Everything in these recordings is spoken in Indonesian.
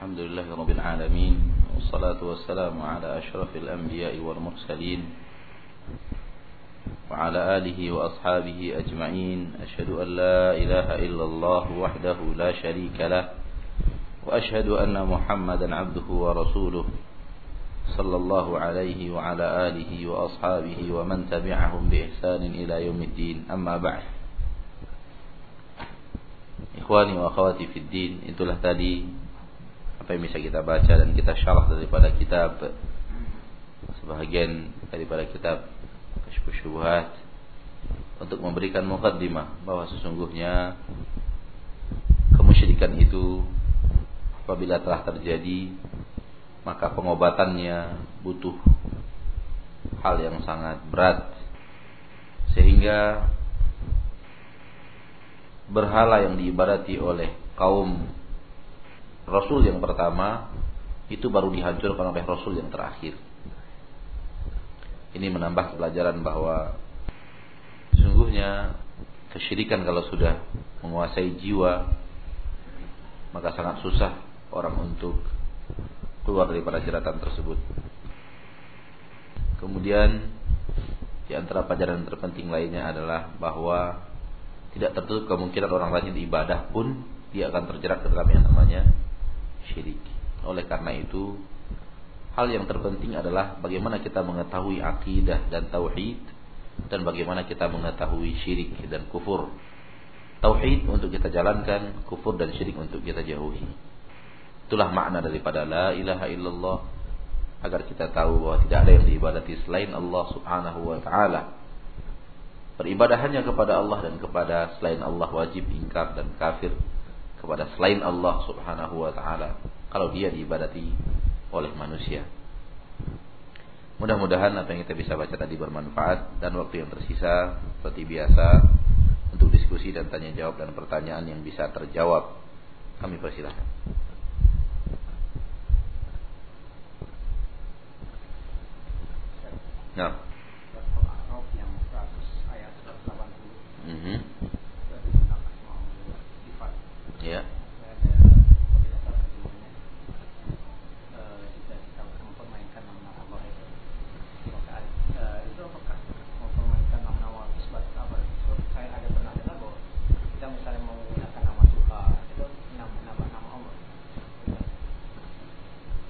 الحمد لله رب العالمين والصلاة والسلام على أشرف الأنبياء والمرسلين وعلى آله وأصحابه أجمعين. أشهد أن لا إله إلا الله وحده لا شريك له وأشهد أن محمدا عبده ورسوله صلى الله عليه وعلى آله وأصحابه ومن تبعهم بإحسان إلى يوم الدين. أما بعد Ikhwani wa akhwati fid din Itulah Apa yang bisa kita baca dan kita syarah daripada kitab. Sebahagian daripada kitab Kashfu Syubuhat Untuk memberikan mukaddimah Bahwa sesungguhnya Kemusyrikan itu Apabila telah terjadi Maka pengobatannya butuh Hal yang sangat berat. Sehingga berhala yang diibadati oleh kaum Rasul yang pertama itu baru dihancurkan oleh Rasul yang terakhir. Ini menambah pelajaran bahwa sesungguhnya kesyirikan kalau sudah menguasai jiwa maka sangat susah orang untuk keluar daripada jeratan tersebut. Kemudian di antara pelajaran terpenting lainnya adalah bahwa tidak tertutup kemungkinan orang rajin ibadah pun dia akan terjerat ke dalam yang namanya syirik. Oleh karena itu, hal yang terpenting adalah bagaimana kita mengetahui akidah dan tauhid dan bagaimana kita mengetahui syirik dan kufur. Tauhid untuk kita jalankan, kufur dan syirik untuk kita jauhi. Itulah makna daripada la ilaha illallah agar kita tahu bahwa tidak ada yang diibadati selain Allah Subhanahu wa taala Beribadah hanya kepada Allah dan kepada selain Allah wajib ingkar dan kafir kepada selain Allah Subhanahu wa taala kalau dia diibadati oleh manusia. Mudah-mudahan apa yang kita bisa baca tadi bermanfaat dan waktu yang tersisa seperti biasa untuk diskusi dan tanya jawab dan pertanyaan yang bisa terjawab. Kami persilahkan. Nah. Mm-hmm. Ya.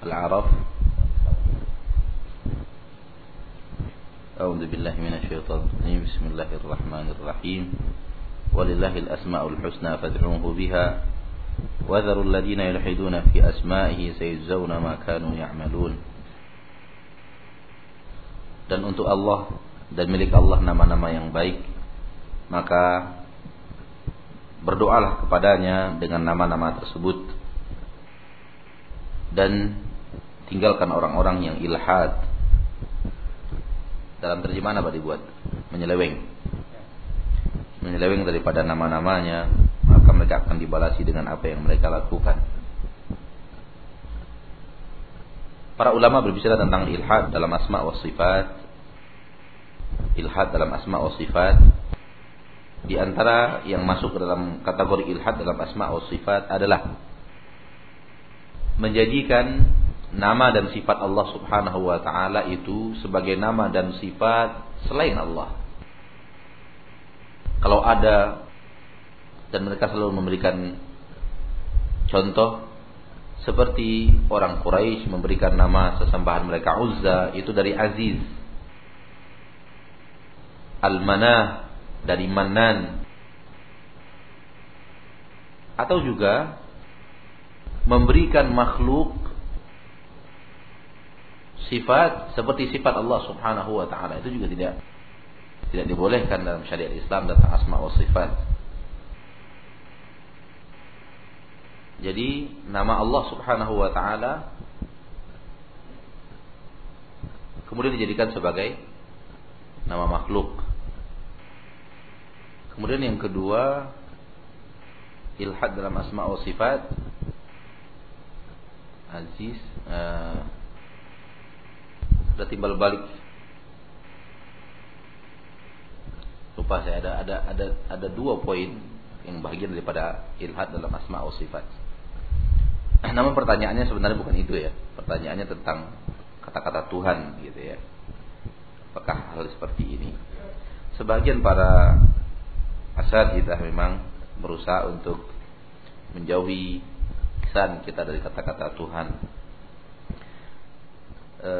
الأعراف أعوذ بالله من الشيطان الرجيم بسم الله الرحمن الرحيم ولله الأسماء الحسنى فادعوه بها وذروا الذين يلحدون في أسمائه سيجزون ما كانوا يعملون dan untuk Allah dan milik Allah nama-nama yang baik maka berdoalah kepadanya dengan nama-nama tersebut dan tinggalkan orang-orang yang ilhad dalam terjemahan apa dibuat? Menyeleweng. Menyeleweng daripada nama-namanya, maka mereka akan dibalasi dengan apa yang mereka lakukan. Para ulama berbicara tentang ilhad dalam asma wa sifat. Ilhad dalam asma wa sifat. Di antara yang masuk ke dalam kategori ilhad dalam asma wa sifat adalah menjadikan nama dan sifat Allah Subhanahu wa taala itu sebagai nama dan sifat selain Allah. Kalau ada dan mereka selalu memberikan contoh seperti orang Quraisy memberikan nama sesembahan mereka Uzza itu dari Aziz. Al-Manah dari Manan. Atau juga memberikan makhluk sifat seperti sifat Allah Subhanahu wa taala itu juga tidak tidak dibolehkan dalam syariat Islam tentang asma wa sifat. Jadi nama Allah Subhanahu wa taala kemudian dijadikan sebagai nama makhluk. Kemudian yang kedua ilhad dalam asma wa sifat Aziz uh, sudah timbal balik lupa saya ada ada ada ada dua poin yang bagian daripada ilhad dalam asma wa sifat Namun pertanyaannya sebenarnya bukan itu ya. Pertanyaannya tentang kata-kata Tuhan gitu ya. Apakah hal seperti ini? Sebagian para kita memang berusaha untuk menjauhi kesan kita dari kata-kata Tuhan. E,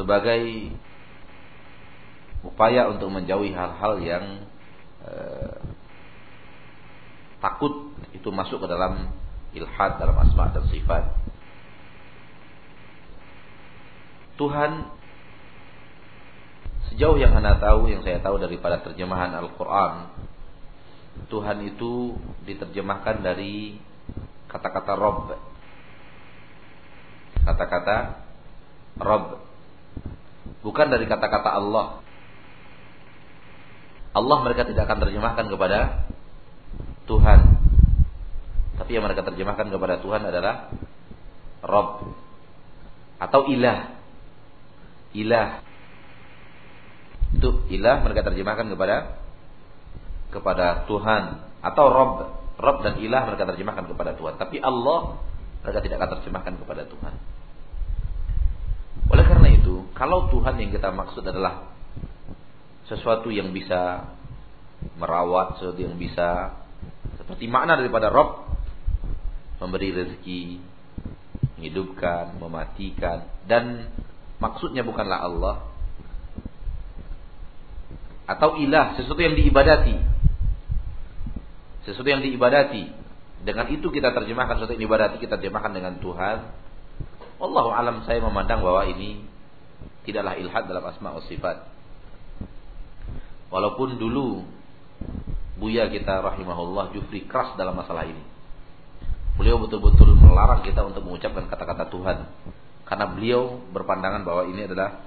sebagai upaya untuk menjauhi hal-hal yang e, takut itu masuk ke dalam ilhad dalam asma dan sifat. Tuhan sejauh yang anda tahu, yang saya tahu daripada terjemahan Al-Quran, Tuhan itu diterjemahkan dari kata-kata Rob. Kata-kata Rob. Bukan dari kata-kata Allah. Allah mereka tidak akan terjemahkan kepada Tuhan. Tapi yang mereka terjemahkan kepada Tuhan adalah Rob atau ilah. Ilah. Itu ilah mereka terjemahkan kepada kepada Tuhan atau Rob. Rob dan ilah mereka terjemahkan kepada Tuhan. Tapi Allah mereka tidak akan terjemahkan kepada Tuhan. Oleh karena itu, kalau Tuhan yang kita maksud adalah sesuatu yang bisa merawat, sesuatu yang bisa seperti makna daripada Rob memberi rezeki, menghidupkan, mematikan dan maksudnya bukanlah Allah atau ilah sesuatu yang diibadati. Sesuatu yang diibadati. Dengan itu kita terjemahkan sesuatu yang diibadati kita terjemahkan dengan Tuhan. Allah alam saya memandang bahwa ini tidaklah ilhad dalam asma wa sifat walaupun dulu Buya kita rahimahullah Jufri keras dalam masalah ini Beliau betul-betul melarang kita untuk mengucapkan kata-kata Tuhan karena beliau berpandangan bahwa ini adalah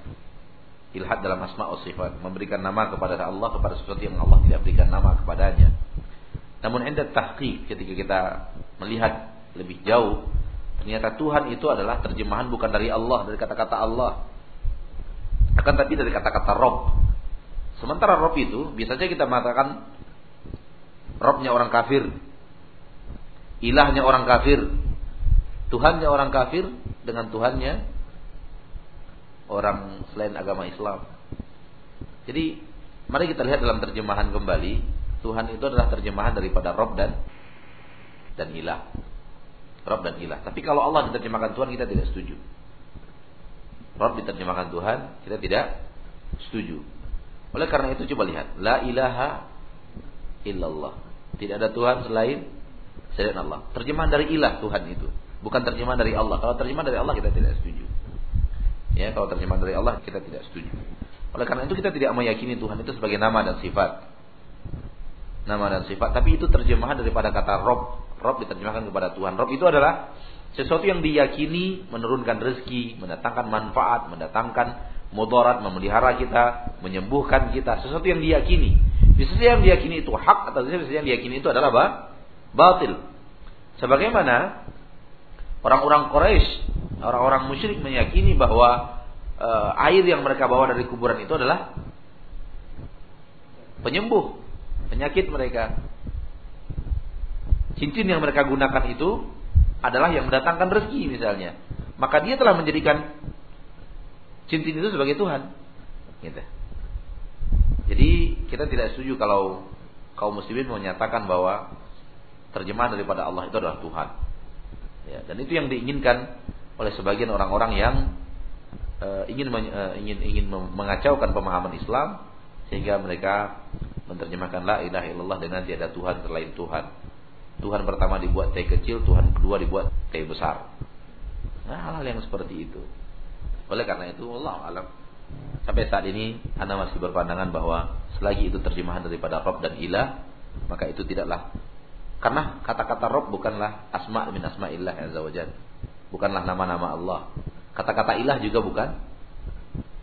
ilhad dalam asma wa sifat, memberikan nama kepada Allah kepada sesuatu yang Allah tidak berikan nama kepadanya. Namun anda tahqiq ketika kita melihat lebih jauh, ternyata Tuhan itu adalah terjemahan bukan dari Allah, dari kata-kata Allah. Akan tapi dari kata-kata Rob. Sementara Rob itu biasanya kita mengatakan Robnya orang kafir, ilahnya orang kafir, Tuhannya orang kafir dengan Tuhannya orang selain agama Islam. Jadi mari kita lihat dalam terjemahan kembali Tuhan itu adalah terjemahan daripada Rob dan dan ilah. Rob dan ilah. Tapi kalau Allah diterjemahkan Tuhan kita tidak setuju. Rob diterjemahkan Tuhan kita tidak setuju. Oleh karena itu coba lihat, la ilaha illallah. Tidak ada Tuhan selain selain Allah. Terjemahan dari ilah Tuhan itu, bukan terjemahan dari Allah. Kalau terjemahan dari Allah kita tidak setuju. Ya, kalau terjemahan dari Allah kita tidak setuju. Oleh karena itu kita tidak meyakini Tuhan itu sebagai nama dan sifat. Nama dan sifat, tapi itu terjemahan daripada kata Rob. Rob diterjemahkan kepada Tuhan. Rob itu adalah sesuatu yang diyakini menurunkan rezeki, mendatangkan manfaat, mendatangkan mudarat, memelihara kita, menyembuhkan kita, sesuatu yang diyakini. Bisa saja yang diyakini itu hak atau bisa saja yang diyakini itu adalah apa? batil. Sebagaimana orang-orang Quraisy, orang-orang musyrik meyakini bahwa e, air yang mereka bawa dari kuburan itu adalah penyembuh penyakit mereka. Cincin yang mereka gunakan itu adalah yang mendatangkan rezeki misalnya. Maka dia telah menjadikan cincin itu sebagai Tuhan. Gitu. Jadi kita tidak setuju kalau kaum muslimin menyatakan bahwa terjemahan daripada Allah itu adalah Tuhan. Ya, dan itu yang diinginkan oleh sebagian orang-orang yang uh, ingin uh, ingin ingin mengacaukan pemahaman Islam sehingga mereka menerjemahkan la ilaha illallah dengan tiada Tuhan selain Tuhan. Tuhan pertama dibuat T kecil, Tuhan kedua dibuat T besar. Nah, hal-hal yang seperti itu. Oleh karena itu Allah alam sampai saat ini Anda masih berpandangan bahwa selagi itu terjemahan daripada Rob dan Ilah, maka itu tidaklah karena kata-kata Rob bukanlah asma min asma'illah azza wajal. Bukanlah nama-nama Allah. Kata-kata ilah juga bukan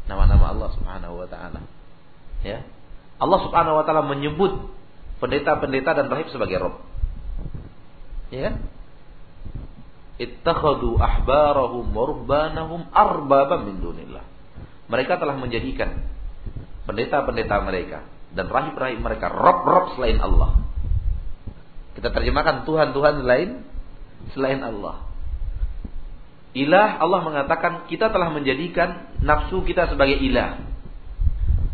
nama-nama Allah Subhanahu wa taala. Ya. Allah Subhanahu wa taala menyebut pendeta-pendeta dan rahib sebagai Rob. Ya kan? Ittakhadu ahbarahum wa arbaba min dunillah. Mereka telah menjadikan pendeta-pendeta mereka dan rahib-rahib mereka rob-rob selain Allah. Kita terjemahkan Tuhan-Tuhan lain selain Allah. Ilah Allah mengatakan kita telah menjadikan nafsu kita sebagai ilah.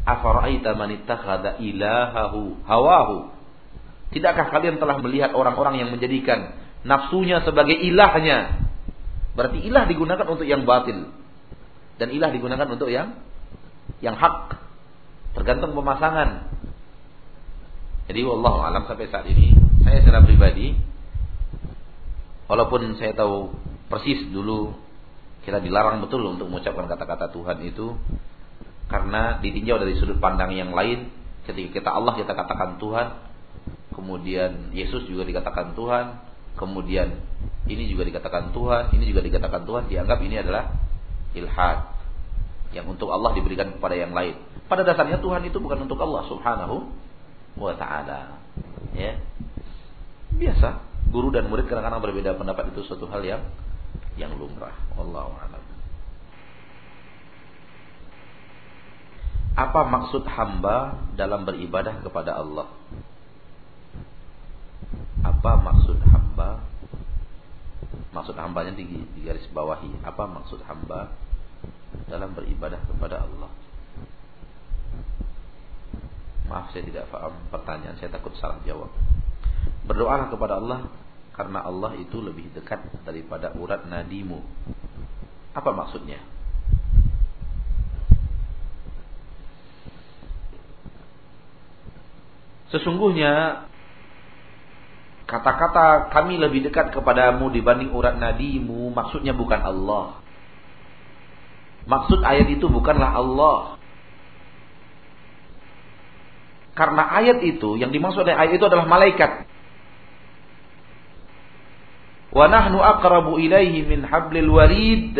Afara'aita man ittakhadha ilahahu hawahu. Tidakkah kalian telah melihat orang-orang yang menjadikan nafsunya sebagai ilahnya? Berarti ilah digunakan untuk yang batil dan ilah digunakan untuk yang yang hak. Tergantung pemasangan. Jadi wallahu alam sampai saat ini saya secara pribadi walaupun saya tahu persis dulu kita dilarang betul untuk mengucapkan kata-kata Tuhan itu karena ditinjau dari sudut pandang yang lain ketika kita Allah kita katakan Tuhan kemudian Yesus juga dikatakan Tuhan kemudian ini juga dikatakan Tuhan ini juga dikatakan Tuhan dianggap ini adalah ilhad yang untuk Allah diberikan kepada yang lain pada dasarnya Tuhan itu bukan untuk Allah subhanahu wa ta'ala ya biasa guru dan murid kadang-kadang berbeda pendapat itu suatu hal yang yang lumrah. Wallahu a'lam. Apa maksud hamba dalam beribadah kepada Allah? Apa maksud hamba? Maksud hambanya di, di garis bawahi. Apa maksud hamba dalam beribadah kepada Allah? Maaf saya tidak paham pertanyaan, saya takut salah jawab. Berdoalah kepada Allah karena Allah itu lebih dekat daripada urat nadimu. Apa maksudnya? Sesungguhnya kata-kata kami lebih dekat kepadamu dibanding urat nadimu maksudnya bukan Allah. Maksud ayat itu bukanlah Allah. Karena ayat itu yang dimaksud oleh ayat itu adalah malaikat wa nahnu aqrabu min hablil warid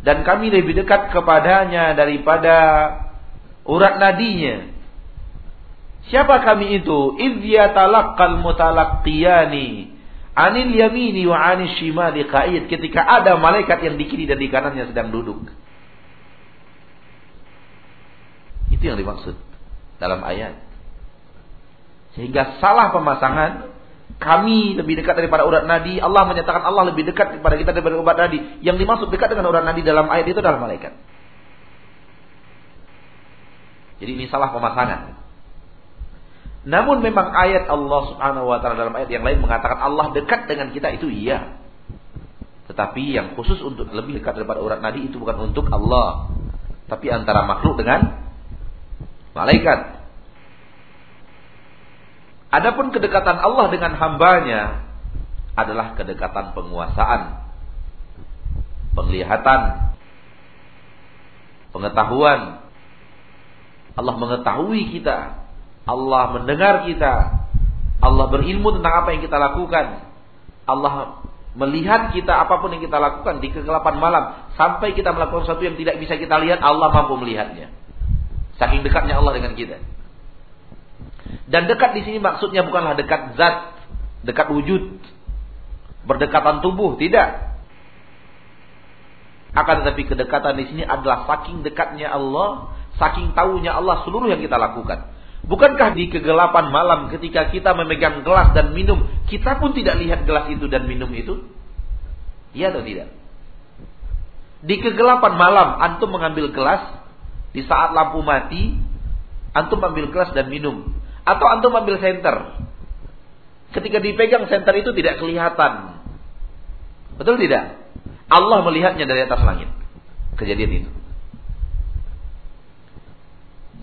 dan kami lebih dekat kepadanya daripada urat nadinya. Siapa kami itu? Idh yatalaqqal mutalaqqiyani anil yamini wa anil shimali qa'id ketika ada malaikat yang di kiri dan di kanannya sedang duduk. Itu yang dimaksud dalam ayat. Sehingga salah pemasangan kami lebih dekat daripada urat nadi. Allah menyatakan Allah lebih dekat kepada kita daripada urat nadi. Yang dimaksud dekat dengan urat nadi dalam ayat itu adalah malaikat. Jadi ini salah pemasangan. Namun memang ayat Allah Subhanahu wa taala dalam ayat yang lain mengatakan Allah dekat dengan kita itu iya. Tetapi yang khusus untuk lebih dekat daripada urat nadi itu bukan untuk Allah, tapi antara makhluk dengan malaikat. Adapun kedekatan Allah dengan hambanya adalah kedekatan penguasaan, penglihatan, pengetahuan. Allah mengetahui kita, Allah mendengar kita, Allah berilmu tentang apa yang kita lakukan. Allah melihat kita apa pun yang kita lakukan di kegelapan malam sampai kita melakukan sesuatu yang tidak bisa kita lihat, Allah mampu melihatnya. Saking dekatnya Allah dengan kita. Dan dekat di sini maksudnya bukanlah dekat zat, dekat wujud, berdekatan tubuh, tidak. Akan tetapi kedekatan di sini adalah saking dekatnya Allah, saking tahunya Allah seluruh yang kita lakukan. Bukankah di kegelapan malam ketika kita memegang gelas dan minum, kita pun tidak lihat gelas itu dan minum itu? Iya atau tidak? Di kegelapan malam, antum mengambil gelas, di saat lampu mati, antum ambil gelas dan minum. Atau antum ambil senter. Ketika dipegang senter itu tidak kelihatan. Betul tidak? Allah melihatnya dari atas langit. Kejadian itu.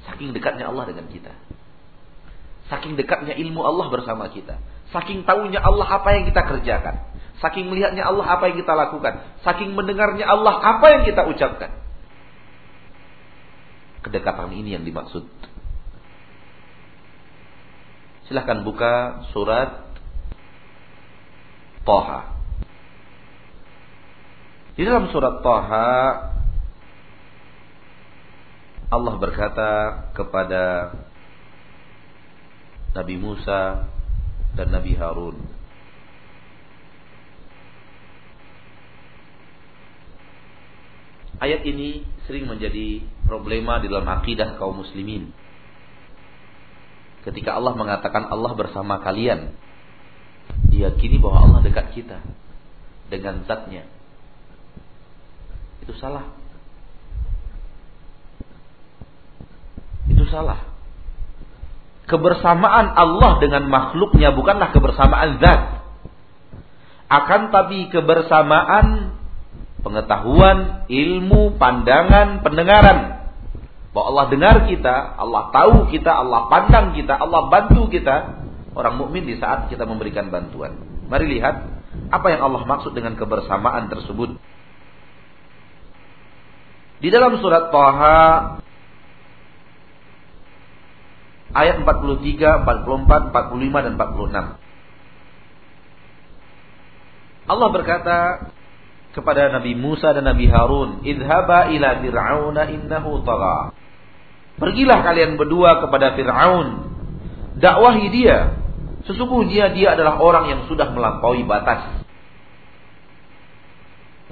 Saking dekatnya Allah dengan kita. Saking dekatnya ilmu Allah bersama kita. Saking tahunya Allah apa yang kita kerjakan. Saking melihatnya Allah apa yang kita lakukan. Saking mendengarnya Allah apa yang kita ucapkan. Kedekatan ini yang dimaksud Silahkan buka surat Toha. Di dalam surat Toha Allah berkata kepada Nabi Musa dan Nabi Harun Ayat ini sering menjadi problema di dalam akidah kaum muslimin ketika Allah mengatakan Allah bersama kalian diyakini bahwa Allah dekat kita dengan zatnya Itu salah. Itu salah. Kebersamaan Allah dengan makhluknya bukanlah kebersamaan zat. Akan tapi kebersamaan pengetahuan, ilmu, pandangan, pendengaran. Bahwa Allah dengar kita, Allah tahu kita, Allah pandang kita, Allah bantu kita. Orang mukmin di saat kita memberikan bantuan. Mari lihat apa yang Allah maksud dengan kebersamaan tersebut. Di dalam surat Taha ayat 43, 44, 45 dan 46. Allah berkata kepada Nabi Musa dan Nabi Harun, "Idhaba ila Fir'auna innahu tagha." Pergilah kalian berdua kepada Fir'aun. Dakwahi dia. Sesungguhnya dia adalah orang yang sudah melampaui batas.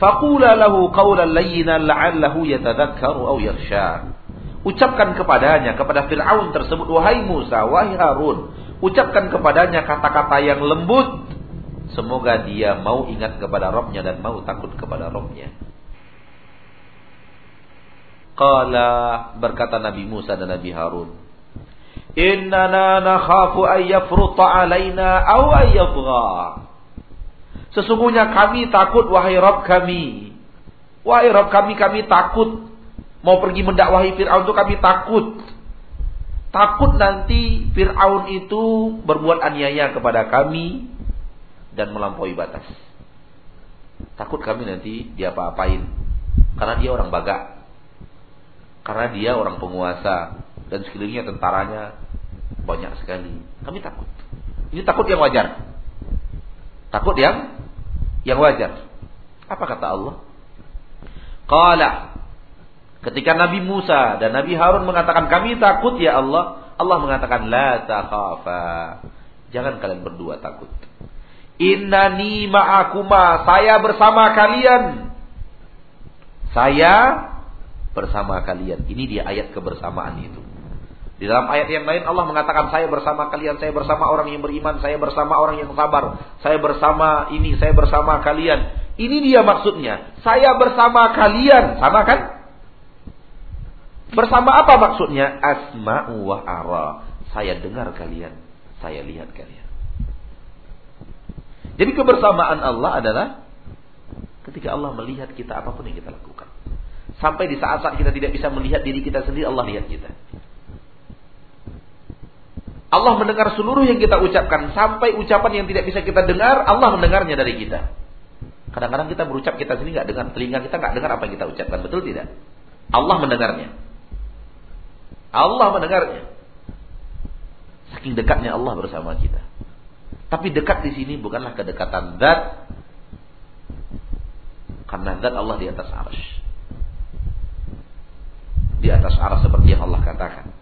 Faqula lahu qawlan layyinan la'allahu yatadhakkaru aw yakhsha. Ucapkan kepadanya, kepada Fir'aun tersebut, Wahai Musa, wahai Harun. Ucapkan kepadanya kata-kata yang lembut. Semoga dia mau ingat kepada Robnya dan mau takut kepada Robnya. Qala berkata Nabi Musa dan Nabi Harun. Innana nakhafu ayyafruta alaina aw. Sesungguhnya kami takut wahai Rabb kami. Wahai Rabb kami kami takut mau pergi mendakwahi Fir'aun itu kami takut. Takut nanti Fir'aun itu berbuat aniaya kepada kami dan melampaui batas. Takut kami nanti dia apa-apain. Karena dia orang baga. Karena dia orang penguasa. Dan sekelilingnya tentaranya banyak sekali. Kami takut. Ini takut yang wajar. Takut yang yang wajar. Apa kata Allah? Qala Ketika Nabi Musa dan Nabi Harun mengatakan kami takut ya Allah, Allah mengatakan la takhafa. Jangan kalian berdua takut. Innani ma'akuma, saya bersama kalian. Saya bersama kalian. Ini dia ayat kebersamaan itu. Di dalam ayat yang lain Allah mengatakan saya bersama kalian, saya bersama orang yang beriman, saya bersama orang yang sabar, saya bersama ini, saya bersama kalian. Ini dia maksudnya. Saya bersama kalian, sama kan? Bersama apa maksudnya? Asma'u wa ara. Saya dengar kalian, saya lihat kalian. Jadi kebersamaan Allah adalah ketika Allah melihat kita apa pun yang kita lakukan. Sampai di saat-saat kita tidak bisa melihat diri kita sendiri, Allah lihat kita. Allah mendengar seluruh yang kita ucapkan sampai ucapan yang tidak bisa kita dengar, Allah mendengarnya dari kita. Kadang-kadang kita berucap kita sendiri nggak dengar, telinga kita nggak dengar apa yang kita ucapkan, betul tidak? Allah mendengarnya. Allah mendengarnya. Saking dekatnya Allah bersama kita. Tapi dekat di sini bukanlah kedekatan zat. Karena zat Allah di atas arsh. Di atas arsh seperti yang Allah katakan.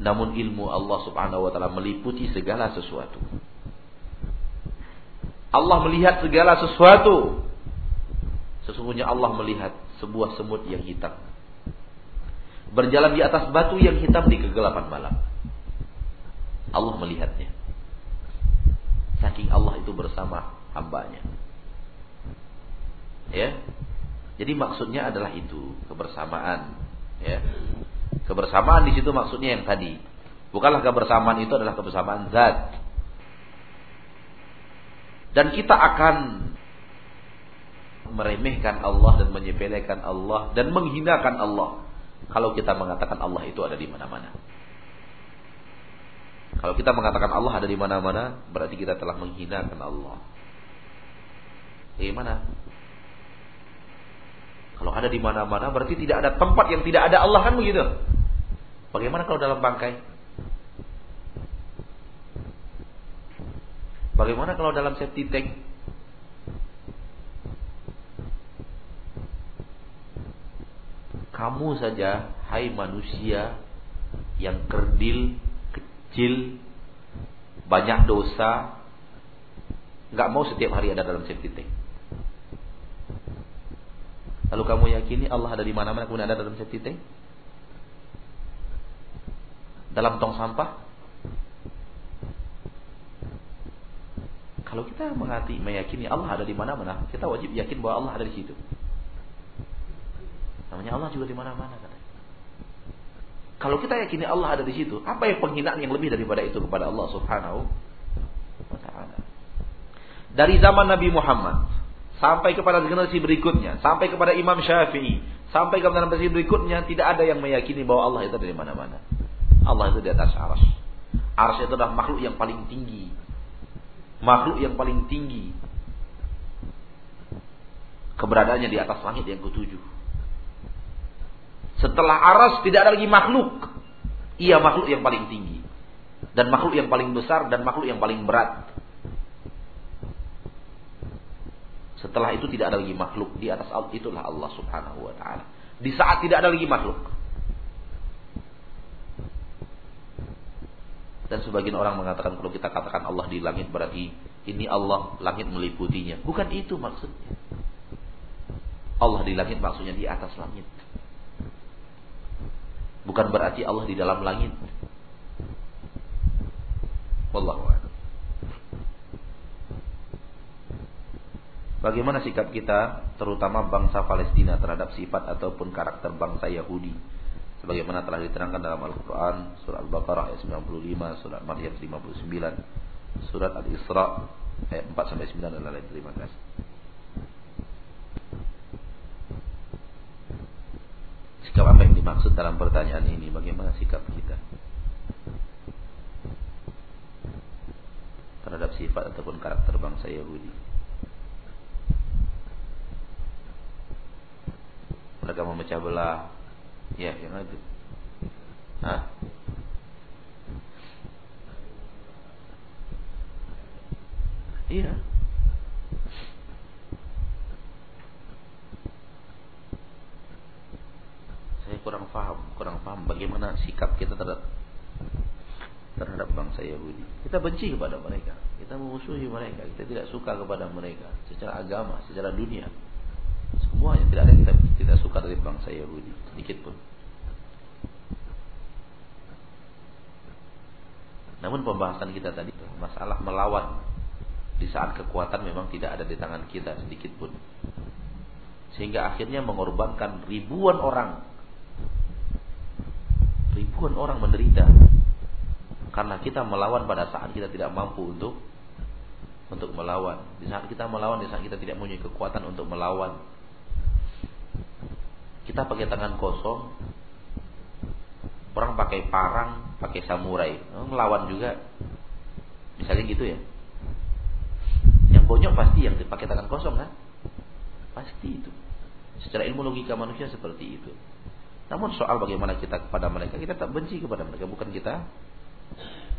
Namun ilmu Allah subhanahu wa ta'ala meliputi segala sesuatu. Allah melihat segala sesuatu. Sesungguhnya Allah melihat sebuah semut yang hitam berjalan di atas batu yang hitam di kegelapan malam. Allah melihatnya. Saking Allah itu bersama hambanya. Ya. Jadi maksudnya adalah itu, kebersamaan, ya. Kebersamaan di situ maksudnya yang tadi. Bukanlah kebersamaan itu adalah kebersamaan zat. Dan kita akan meremehkan Allah dan menyepelekan Allah dan menghinakan Allah kalau kita mengatakan Allah itu ada di mana-mana. Kalau kita mengatakan Allah ada di mana-mana, berarti kita telah menghinakan Allah. Bagaimana? Kalau ada di mana-mana, berarti tidak ada tempat yang tidak ada Allah kan begitu? Bagaimana kalau dalam bangkai? Bagaimana kalau dalam safety tank? Kamu saja, hai manusia yang kerdil, kecil, banyak dosa, nggak mau setiap hari ada dalam safety tank. Lalu kamu yakini Allah ada di mana-mana kemudian ada dalam safety tank? Dalam tong sampah? Kalau kita mengerti, meyakini Allah ada di mana-mana, kita wajib yakin bahwa Allah ada di situ. Namanya Allah juga di mana-mana katanya. Kalau kita yakini Allah ada di situ, apa yang penghinaan yang lebih daripada itu kepada Allah Subhanahu wa taala? Dari zaman Nabi Muhammad sampai kepada generasi berikutnya, sampai kepada Imam Syafi'i, sampai kepada generasi berikutnya tidak ada yang meyakini bahwa Allah itu dari mana-mana. Allah itu di atas aras. Aras itu adalah makhluk yang paling tinggi. Makhluk yang paling tinggi. Keberadaannya di atas langit yang ketujuh. Setelah aras tidak ada lagi makhluk. Ia makhluk yang paling tinggi. Dan makhluk yang paling besar dan makhluk yang paling berat. Setelah itu tidak ada lagi makhluk. Di atas itulah Allah subhanahu wa ta'ala. Di saat tidak ada lagi makhluk. Dan sebagian orang mengatakan kalau kita katakan Allah di langit berarti ini Allah langit meliputinya. Bukan itu maksudnya. Allah di langit maksudnya di atas langit. Bukan berarti Allah di dalam langit. Wallahu Bagaimana sikap kita terutama bangsa Palestina terhadap sifat ataupun karakter bangsa Yahudi? sebagaimana telah diterangkan dalam Al-Qur'an surah Al-Baqarah ayat 95, surah Maryam 59, surat Al-Isra ayat 4 sampai 9 dan lain-lain. Terima kasih. Sikap apa yang dimaksud dalam pertanyaan ini? Bagaimana sikap kita terhadap sifat ataupun karakter bangsa Yahudi? Mereka memecah belah Ya, yang itu. Hah? Iya. Saya kurang paham, kurang paham bagaimana sikap kita terhadap terhadap bangsa Yahudi. Kita benci kepada mereka, kita memusuhi mereka, kita tidak suka kepada mereka secara agama, secara dunia. Semuanya tidak ada yang kita tidak suka dari bangsa Yahudi sedikit pun. Namun pembahasan kita tadi masalah melawan di saat kekuatan memang tidak ada di tangan kita sedikit pun. Sehingga akhirnya mengorbankan ribuan orang. Ribuan orang menderita karena kita melawan pada saat kita tidak mampu untuk untuk melawan. Di saat kita melawan, di saat kita tidak punya kekuatan untuk melawan, kita pakai tangan kosong, orang pakai parang, pakai samurai, ngelawan juga. Misalnya gitu ya. Yang bonyok pasti yang dipakai tangan kosong kan? Pasti itu. Secara ilmu logika manusia seperti itu. Namun soal bagaimana kita kepada mereka, kita tak benci kepada mereka, bukan kita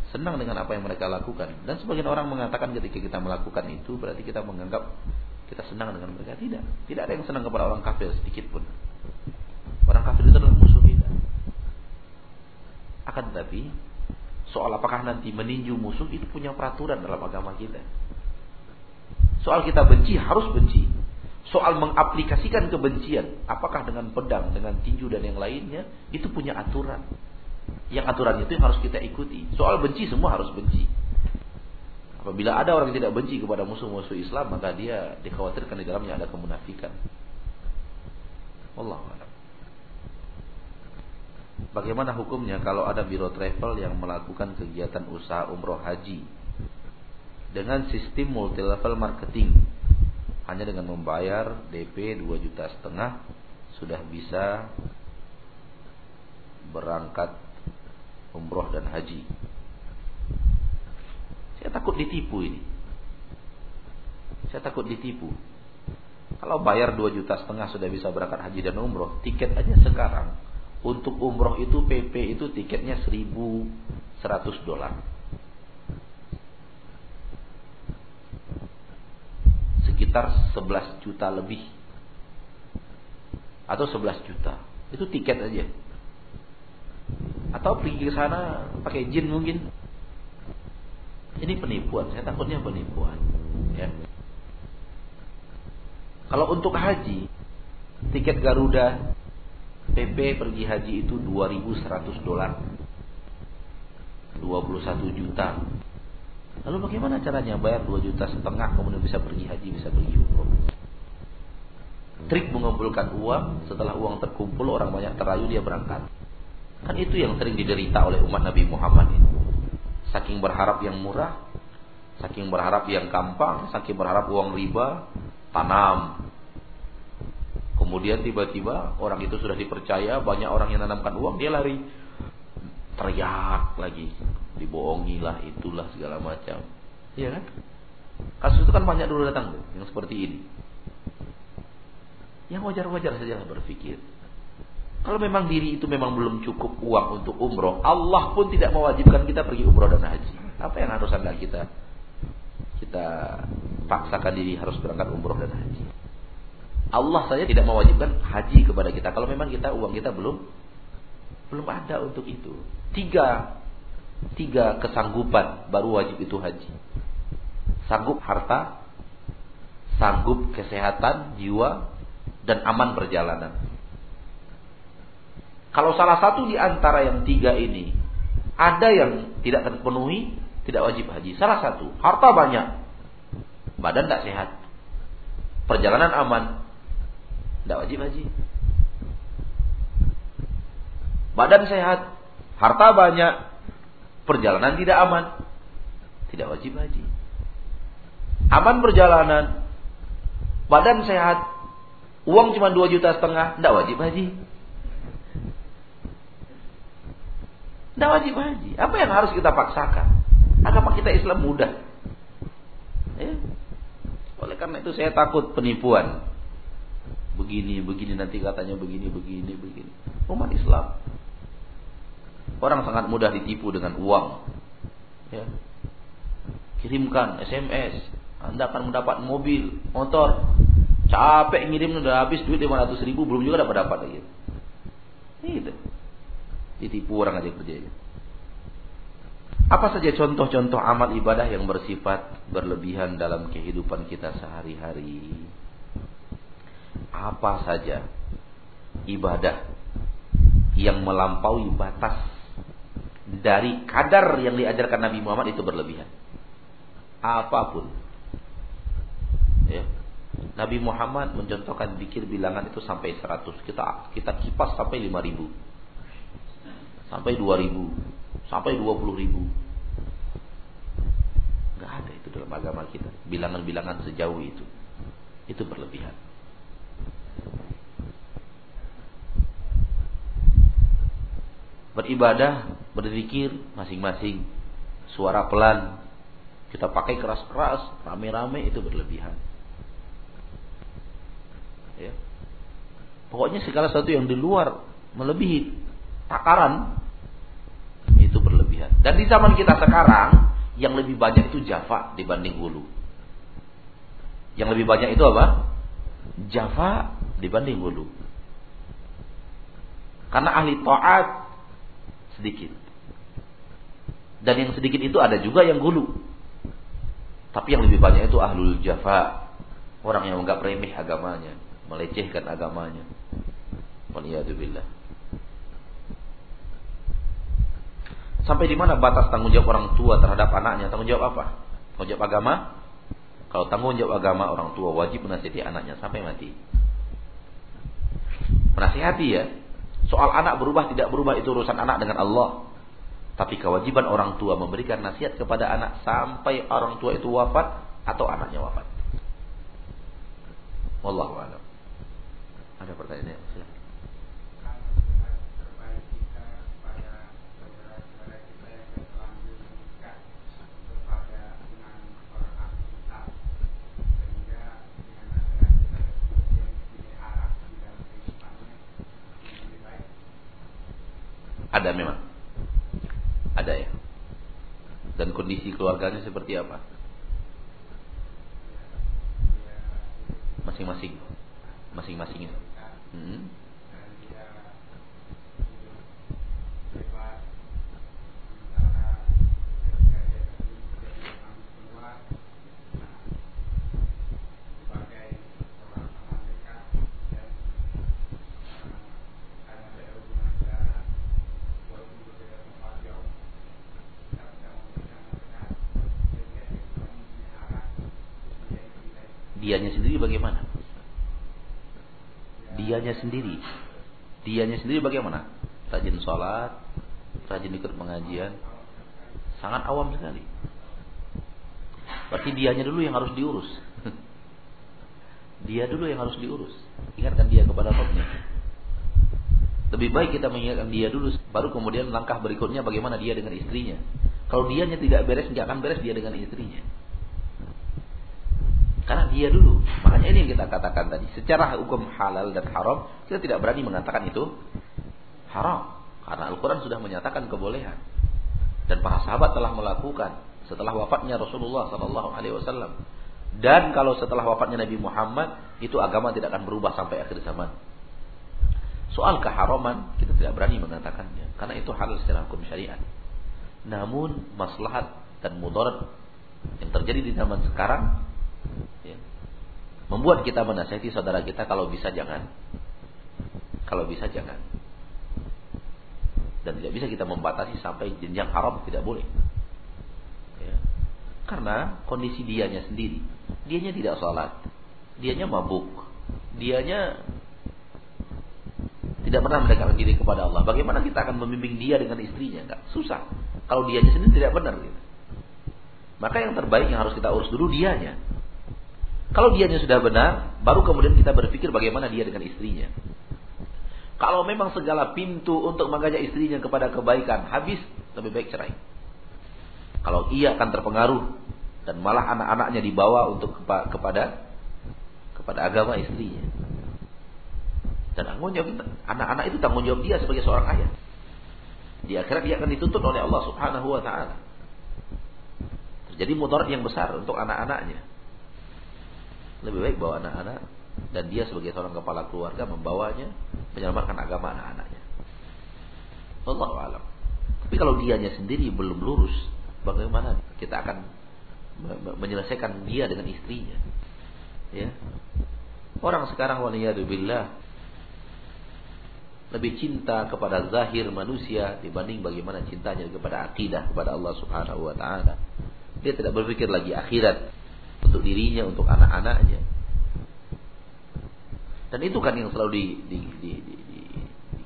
senang dengan apa yang mereka lakukan. Dan sebagian orang mengatakan ketika kita melakukan itu berarti kita menganggap kita senang dengan mereka. Tidak. Tidak ada yang senang kepada orang kafir sedikit pun. Orang kafir itu adalah musuh kita. Akan tetapi soal apakah nanti meninju musuh itu punya peraturan dalam agama kita. Soal kita benci harus benci. Soal mengaplikasikan kebencian, apakah dengan pedang, dengan tinju dan yang lainnya, itu punya aturan. Yang aturan itu yang harus kita ikuti. Soal benci semua harus benci. Apabila ada orang yang tidak benci kepada musuh-musuh Islam, maka dia dikhawatirkan di dalamnya ada kemunafikan. Allah Bagaimana hukumnya kalau ada biro travel yang melakukan kegiatan usaha umroh haji dengan sistem multi level marketing hanya dengan membayar DP 2 juta setengah sudah bisa berangkat umroh dan haji. Saya takut ditipu ini. Saya takut ditipu. Kalau bayar 2 juta setengah sudah bisa berangkat haji dan umroh, tiket aja sekarang untuk umroh itu PP itu tiketnya 1100 dolar. Sekitar 11 juta lebih. Atau 11 juta. Itu tiket aja. Atau pergi ke sana pakai jin mungkin. Ini penipuan, saya takutnya penipuan. Ya. Kalau untuk haji, tiket Garuda PP pergi haji itu 2100 dolar 21 juta Lalu bagaimana caranya bayar 2 juta setengah kemudian bisa pergi haji, bisa pergi umroh Trik mengumpulkan uang, setelah uang terkumpul orang banyak terayu dia berangkat. Kan itu yang sering diderita oleh umat Nabi Muhammad ini. Saking berharap yang murah, saking berharap yang gampang, saking berharap uang riba, tanam. Kemudian tiba-tiba orang itu sudah dipercaya, banyak orang yang menanamkan uang, dia lari. Teriak lagi, dibohongi lah, itulah segala macam. Iya kan? Kasus itu kan banyak dulu datang tuh, yang seperti ini. Yang wajar-wajar saja berpikir. Kalau memang diri itu memang belum cukup uang untuk umroh, Allah pun tidak mewajibkan kita pergi umroh dan haji. Apa yang harus anda kita kita paksakan diri harus berangkat umroh dan haji? Allah saja tidak mewajibkan haji kepada kita. Kalau memang kita uang kita belum belum ada untuk itu. Tiga tiga kesanggupan baru wajib itu haji. Sanggup harta, sanggup kesehatan jiwa, dan aman perjalanan. Kalau salah satu di antara yang tiga ini ada yang tidak terpenuhi, tidak wajib haji. Salah satu, harta banyak, badan tak sehat, perjalanan aman, tidak wajib haji. Badan sehat, harta banyak, perjalanan tidak aman, tidak wajib haji. Aman perjalanan, badan sehat, Uang cuma 2 juta setengah, tidak wajib haji. Tidak wajib haji. Apa yang harus kita paksakan? Agama kita Islam mudah. Ya. Oleh karena itu saya takut penipuan. Begini, begini nanti katanya begini, begini, begini. Umat Islam. Orang sangat mudah ditipu dengan uang. Ya. Kirimkan SMS. Anda akan mendapat mobil, motor, Capek ngirim udah habis duit 500 ribu belum juga dapat dapat lagi. Itu. Ditipu orang aja kerjanya. Apa saja contoh-contoh amal ibadah yang bersifat berlebihan dalam kehidupan kita sehari-hari? Apa saja ibadah yang melampaui batas dari kadar yang diajarkan Nabi Muhammad itu berlebihan. Apa pun. Ya. Nabi Muhammad mencontohkan zikir bilangan itu sampai 100. Kita kita kipas sampai 5000. Sampai 2000, sampai 20000. Enggak ada itu dalam agama kita. Bilangan-bilangan sejauh itu. Itu berlebihan. Beribadah, berzikir masing-masing. Suara pelan. Kita pakai keras-keras, rame-rame itu berlebihan. Ya. Pokoknya segala sesuatu yang di luar melebihi takaran itu berlebihan. Dan di zaman kita sekarang yang lebih banyak itu Java dibanding Hulu. Yang lebih banyak itu apa? Java dibanding Hulu. Karena ahli taat sedikit. Dan yang sedikit itu ada juga yang Hulu. Tapi yang lebih banyak itu ahlul Java. Orang yang enggak remeh agamanya melecehkan agamanya. Waliyadzubillah. Sampai di mana batas tanggung jawab orang tua terhadap anaknya? Tanggung jawab apa? Tanggung jawab agama? Kalau tanggung jawab agama orang tua wajib menasihati anaknya sampai mati. Menasihati ya. Soal anak berubah tidak berubah itu urusan anak dengan Allah. Tapi kewajiban orang tua memberikan nasihat kepada anak sampai orang tua itu wafat atau anaknya wafat. Wallahu a'lam. Ada pertanyaan? Silakan. Ada memang. Ada ya. Dan kondisi keluarganya seperti apa? Masing-masing. Masing-masing itu. Hmm. Dianya sendiri bagaimana? Rajin sholat, rajin ikut pengajian, sangat awam sekali. Berarti dianya dulu yang harus diurus. dia dulu yang harus diurus. Ingatkan dia kepada Rabbnya. Lebih baik kita mengingatkan dia dulu, baru kemudian langkah berikutnya bagaimana dia dengan istrinya. Kalau dianya tidak beres, tidak akan beres dia dengan istrinya. Karena dia dulu. Makanya ini yang kita katakan tadi. Secara hukum halal dan haram, kita tidak berani mengatakan itu haram. Karena Al-Quran sudah menyatakan kebolehan. Dan para sahabat telah melakukan setelah wafatnya Rasulullah Sallallahu Alaihi Wasallam. Dan kalau setelah wafatnya Nabi Muhammad, itu agama tidak akan berubah sampai akhir zaman. Soal keharaman, kita tidak berani mengatakannya. Karena itu halal secara hukum syariat. Namun, maslahat dan mudarat yang terjadi di zaman sekarang ya, membuat kita menasihati saudara kita kalau bisa jangan. Kalau bisa jangan. Dan tidak bisa kita membatasi sampai jenjang haram tidak boleh. Ya. Karena kondisi dianya sendiri. Dianya tidak sholat. Dianya mabuk. Dianya tidak pernah mendekatkan diri kepada Allah. Bagaimana kita akan membimbing dia dengan istrinya? Enggak, susah. Kalau dianya sendiri tidak benar gitu. Maka yang terbaik yang harus kita urus dulu dianya. Kalau dianya sudah benar, baru kemudian kita berpikir bagaimana dia dengan istrinya. Kalau memang segala pintu untuk mengajak istrinya kepada kebaikan habis, lebih baik cerai. Kalau ia akan terpengaruh dan malah anak-anaknya dibawa untuk kepada kepada agama istrinya. Dan tanggung jawab anak-anak itu tanggung jawab dia sebagai seorang ayah. Di akhirat dia akan dituntut oleh Allah Subhanahu wa taala. Terjadi mudarat yang besar untuk anak-anaknya. Lebih baik bawa anak-anak dan dia sebagai seorang kepala keluarga membawanya menyelamatkan agama anak-anaknya. Allah alam. Tapi kalau dianya sendiri belum lurus, bagaimana kita akan menyelesaikan dia dengan istrinya? Ya. Orang sekarang waliyadzubillah lebih cinta kepada zahir manusia dibanding bagaimana cintanya kepada akidah kepada Allah Subhanahu wa taala. Dia tidak berpikir lagi akhirat untuk dirinya, untuk anak-anaknya. Dan itu kan yang selalu di, di, di, di, di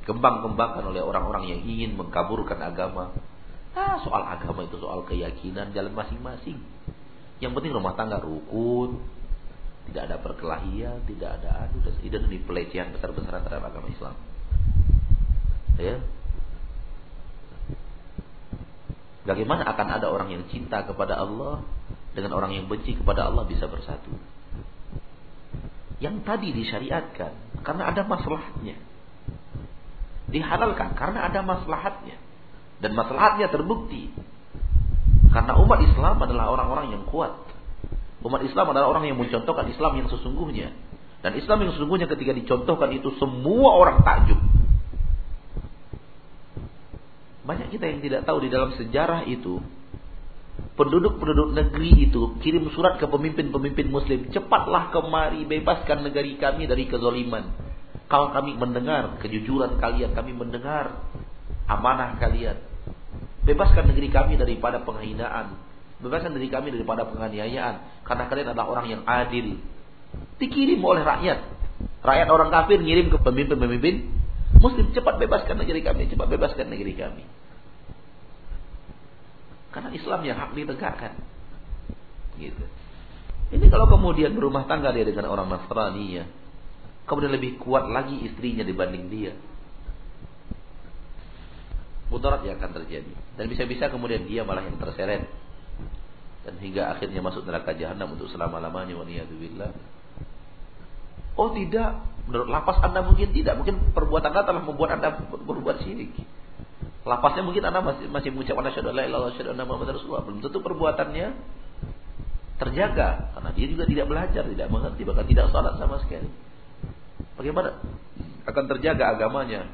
dikembang-kembangkan oleh orang-orang yang ingin mengkaburkan agama. Ah, soal agama itu soal keyakinan jalan masing-masing. Yang penting rumah tangga rukun, tidak ada perkelahian, tidak ada adu dan itu ini pelecehan besar-besaran terhadap agama Islam. Ya. Bagaimana akan ada orang yang cinta kepada Allah dengan orang yang benci kepada Allah bisa bersatu? Yang tadi disyariatkan karena ada masalahnya. Dihalalkan karena ada maslahatnya. Dan maslahatnya terbukti. Karena umat Islam adalah orang-orang yang kuat. Umat Islam adalah orang yang mencontohkan Islam yang sesungguhnya. Dan Islam yang sesungguhnya ketika dicontohkan itu semua orang takjub. Banyak kita yang tidak tahu di dalam sejarah itu penduduk-penduduk negeri itu kirim surat ke pemimpin-pemimpin muslim, cepatlah kemari bebaskan negeri kami dari kezaliman. Kalau kami mendengar kejujuran kalian, kami mendengar amanah kalian. Bebaskan negeri kami daripada penghinaan. Bebaskan negeri kami daripada penganiayaan. Karena kalian adalah orang yang adil. Dikirim oleh rakyat. Rakyat orang kafir ngirim ke pemimpin-pemimpin Muslim cepat bebaskan negeri kami, cepat bebaskan negeri kami. Karena Islam yang hak ditegakkan. Gitu. Ini kalau kemudian berumah tangga dia dengan orang Nasrani ya. Kemudian lebih kuat lagi istrinya dibanding dia. Mudarat yang akan terjadi. Dan bisa-bisa kemudian dia malah yang terseret. Dan hingga akhirnya masuk neraka jahanam untuk selama-lamanya. Wa Oh tidak, menurut lapas Anda mungkin tidak. Mungkin perbuatan Anda telah membuat Anda berbuat syirik. Lapasnya mungkin Anda masih, masih mengucapkan asyhadu la ilaha illallah Muhammad Rasulullah. Belum tentu perbuatannya terjaga karena dia juga tidak belajar, tidak mengerti, bahkan tidak sholat sama sekali. Bagaimana akan terjaga agamanya?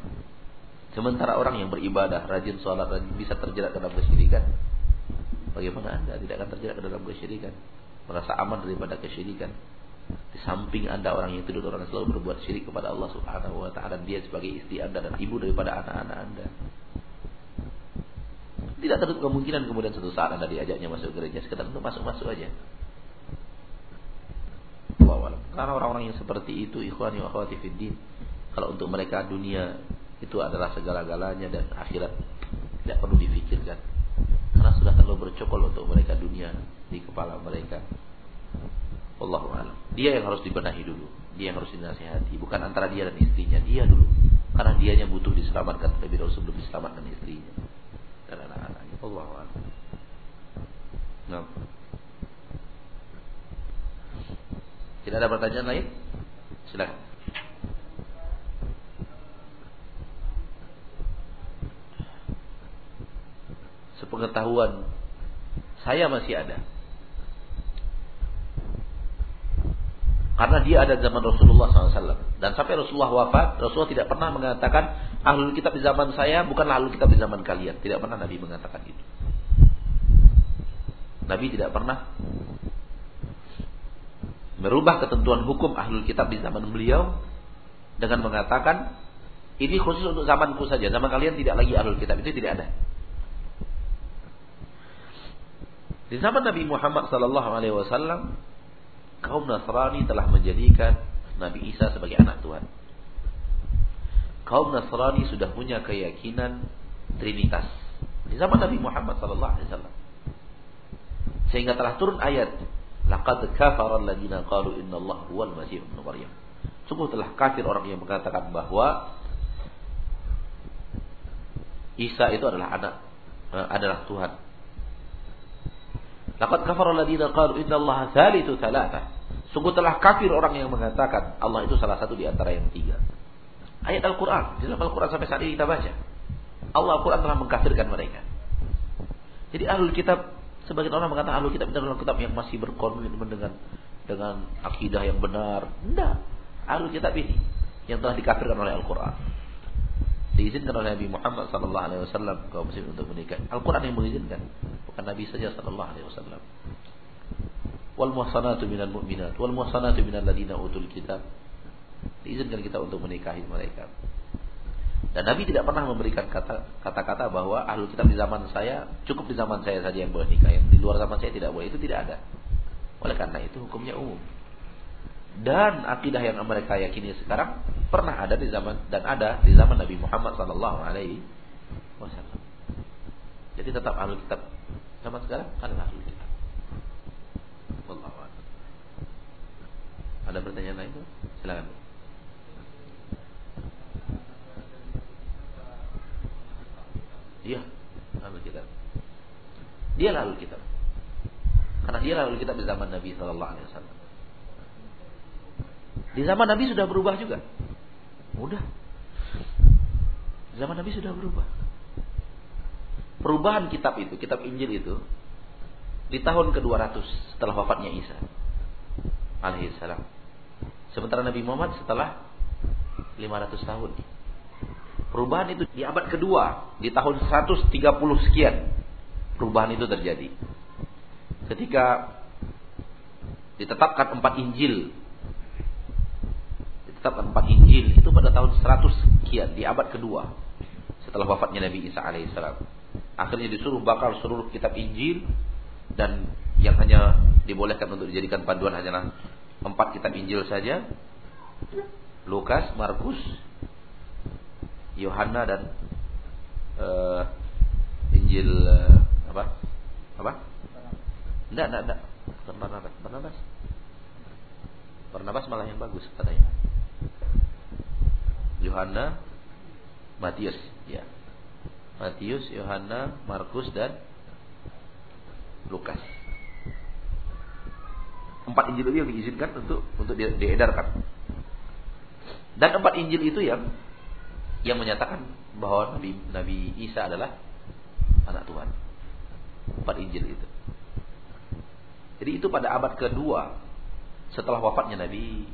Sementara orang yang beribadah, rajin sholat, rajin bisa terjerat dalam kesyirikan. Bagaimana Anda tidak akan terjerat dalam kesyirikan? Merasa aman daripada kesyirikan. Di samping Anda orang yang tidur orang yang selalu berbuat syirik kepada Allah Subhanahu wa taala dia sebagai istri Anda dan ibu daripada anak-anak Anda. Tidak tertutup kemungkinan kemudian suatu saat Anda diajaknya masuk gereja sekedar untuk masuk-masuk aja. Karena orang-orang yang seperti itu ikhwani wa akhwati Kalau untuk mereka dunia itu adalah segala-galanya dan akhirat tidak perlu difikirkan. Karena sudah terlalu bercokol untuk mereka dunia di kepala mereka. Allahu a'lam. Dia yang harus dibenahi dulu. Dia yang harus dinasihati, bukan antara dia dan istrinya, dia dulu. Karena dianya butuh diselamatkan terlebih dahulu sebelum diselamatkan istrinya dan anak-anaknya. Allahu a'lam. Nah. Tidak ada pertanyaan lain? Silakan. Sepengetahuan saya masih ada. Karena dia ada zaman Rasulullah SAW. Dan sampai Rasulullah wafat, Rasulullah tidak pernah mengatakan ahlul kitab di zaman saya bukanlah ahlul kitab di zaman kalian. Tidak pernah Nabi mengatakan itu. Nabi tidak pernah merubah ketentuan hukum ahlul kitab di zaman beliau dengan mengatakan ini khusus untuk zamanku saja, zaman kalian tidak lagi ahlul kitab itu tidak ada. Di zaman Nabi Muhammad wasallam kaum Nasrani telah menjadikan Nabi Isa sebagai anak Tuhan. Kaum Nasrani sudah punya keyakinan Trinitas di zaman Nabi Muhammad sallallahu alaihi wasallam. Sehingga telah turun ayat Laqad kafara alladziina qalu innallaha huwal masih ibnu Maryam. Sungguh telah kafir orang yang mengatakan bahwa Isa itu adalah anak uh, adalah Tuhan. Laqad kafara alladziina qalu innallaha thalithu thalatha. Sungguh telah kafir orang yang mengatakan Allah itu salah satu di antara yang tiga. Ayat Al-Quran. Di dalam Al-Quran sampai saat ini kita baca. Allah Al-Quran telah mengkafirkan mereka. Jadi ahlul kitab Sebagian orang mengatakan ahlu kitab itu adalah kitab yang masih berkomitmen dengan dengan akidah yang benar. Tidak. Ahlu kitab ini yang telah dikafirkan oleh Al-Quran. Diizinkan oleh Nabi Muhammad wasallam kaum muslim untuk menikah. Al-Quran yang mengizinkan, bukan Nabi saja wasallam. Wal muhsanatu minal mu'minat wal muhsanatu minal ladina utul kitab. Diizinkan kita untuk menikahi mereka. Dan Nabi tidak pernah memberikan kata-kata bahwa ahlu kitab di zaman saya cukup di zaman saya saja yang boleh nikah, yang di luar zaman saya tidak boleh. Itu tidak ada. Oleh karena itu hukumnya umum. Dan akidah yang mereka yakini sekarang pernah ada di zaman dan ada di zaman Nabi Muhammad Sallallahu Alaihi Wasallam. Jadi tetap ahlu kitab zaman sekarang adalah ahlu kitab. Ada pertanyaan lain? Silakan. Iya, lalu kitab. Dia lalu kitab. Karena dia lalu kitab di zaman Nabi Sallallahu Alaihi Wasallam. Di zaman Nabi sudah berubah juga. Mudah. Zaman Nabi sudah berubah. Perubahan kitab itu, kitab Injil itu di tahun ke-200 setelah wafatnya Isa alaihissalam. Sementara Nabi Muhammad setelah 500 tahun. Perubahan itu di abad kedua, di tahun 130 sekian. Perubahan itu terjadi. Ketika ditetapkan empat Injil. Ditetapkan empat Injil itu pada tahun 100 sekian, di abad kedua. Setelah wafatnya Nabi Isa alaihissalam. Akhirnya disuruh bakar seluruh kitab Injil dan yang hanya dibolehkan untuk dijadikan panduan hanyalah empat kitab Injil saja. Lukas, Markus, Yohana dan uh, Injil uh, apa? Apa? Enggak, enggak, enggak. Barnabas. Barnabas. Barnabas malah yang bagus katanya. Yohana, Matius, ya. Matius, Yohana, Markus dan Lukas. Empat Injil itu yang diizinkan untuk untuk diedarkan. Dan empat Injil itu yang yang menyatakan bahwa Nabi Nabi Isa adalah anak Tuhan. Empat Injil itu. Jadi itu pada abad kedua setelah wafatnya Nabi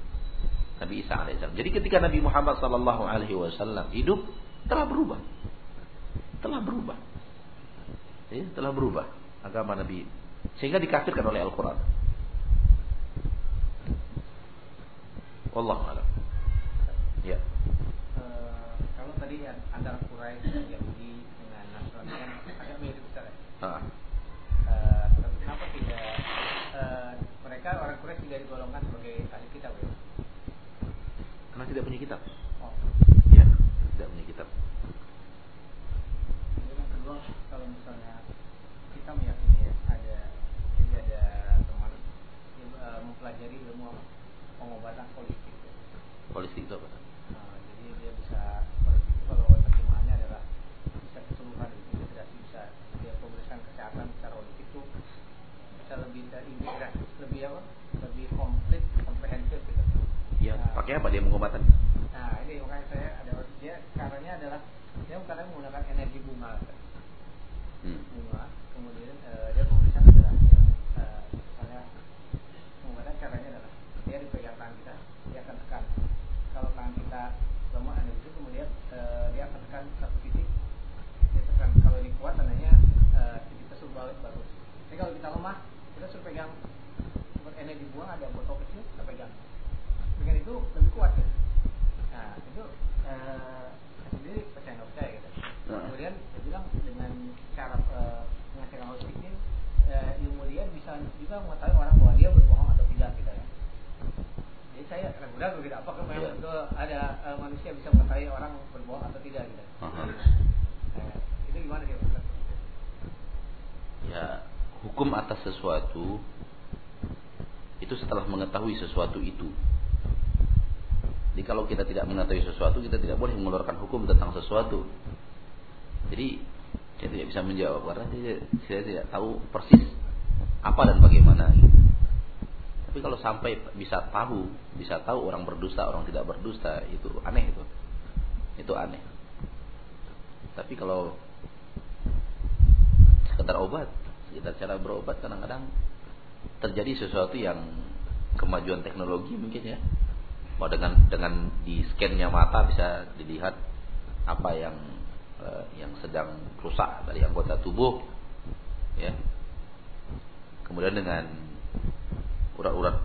Nabi Isa alaihissalam. Jadi ketika Nabi Muhammad sallallahu alaihi wasallam hidup telah berubah. Telah berubah. Ya, telah berubah agama Nabi sehingga dikafirkan oleh Al-Qur'an. Wallahu a'lam. Ya tadi antara Quraisy Yahudi dengan Nasrani kan agak mirip sekali. Uh, kenapa tidak uh, mereka orang Quraisy tidak digolongkan sebagai ahli kitab ya? Karena tidak punya kitab pengobatan politik, politik itu apa? Nah, jadi dia bisa politik itu kalau terjemahannya adalah bisa keseluruhan integrasi bisa dia pemeriksaan kesehatan secara politik itu bisa lebih dari integrasi lebih apa? Lebih komplit, komprehensif gitu. Iya, nah, pakai apa dia pengobatan? Nah, ini makanya saya suruh pegang buat energi dibuang ada botol kecil kita pegang dengan itu lebih kuat ya. nah itu eh, sendiri percaya nggak percaya gitu nah. kemudian dia bilang dengan cara eh, mengajarkan holistik ini eh, ilmu dia bisa juga mengetahui orang bahwa dia berbohong atau tidak gitu ya jadi saya ragu-ragu gitu apakah memang iya. itu ada eh, manusia bisa mengetahui orang berbohong atau tidak gitu uh -huh. eh, itu gimana gitu? ya sesuatu itu setelah mengetahui sesuatu itu. Jadi kalau kita tidak mengetahui sesuatu, kita tidak boleh mengeluarkan hukum tentang sesuatu. Jadi saya tidak bisa menjawab karena saya, saya tidak tahu persis apa dan bagaimana. Tapi kalau sampai bisa tahu, bisa tahu orang berdusta, orang tidak berdusta, itu aneh itu. Itu aneh. Tapi kalau sekedar obat, kita cara berobat kadang-kadang terjadi sesuatu yang kemajuan teknologi mungkin ya. Mau dengan dengan di scannya mata bisa dilihat apa yang eh, yang sedang rusak dari anggota tubuh ya. Kemudian dengan urat-urat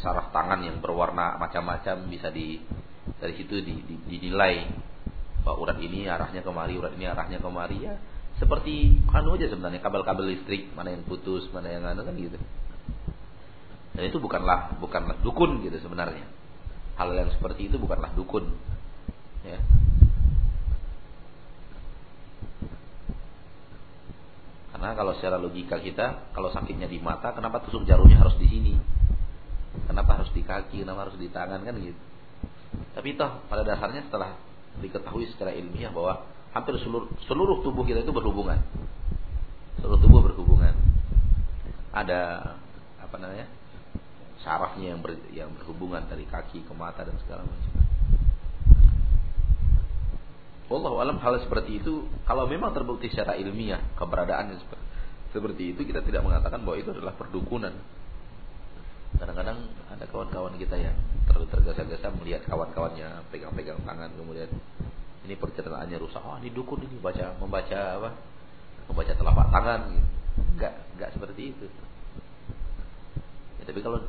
saraf tangan yang berwarna macam-macam bisa di dari situ di, di, dinilai bahwa urat ini arahnya kemari, urat ini arahnya kemari ya seperti anu aja sebenarnya kabel-kabel listrik mana yang putus mana yang anu kan gitu. Dan itu bukanlah bukanlah dukun gitu sebenarnya. Hal yang seperti itu bukanlah dukun ya. Karena kalau secara logika kita kalau sakitnya di mata kenapa tusuk jarumnya harus di sini? Kenapa harus di kaki kenapa harus di tangan kan gitu. Tapi toh pada dasarnya setelah diketahui secara ilmiah bahwa hampir seluruh, seluruh tubuh kita itu berhubungan. Seluruh tubuh berhubungan. Ada apa namanya? sarafnya yang ber, yang berhubungan dari kaki ke mata dan segala macam. Allah alam hal seperti itu kalau memang terbukti secara ilmiah keberadaannya seperti itu kita tidak mengatakan bahwa itu adalah perdukunan. Kadang-kadang ada kawan-kawan kita yang terlalu tergesa-gesa melihat kawan-kawannya pegang-pegang tangan kemudian ini perceraiannya rusak. Oh ini dukun ini baca membaca apa? Membaca telapak tangan gitu. Enggak enggak seperti itu. Ya, tapi kalau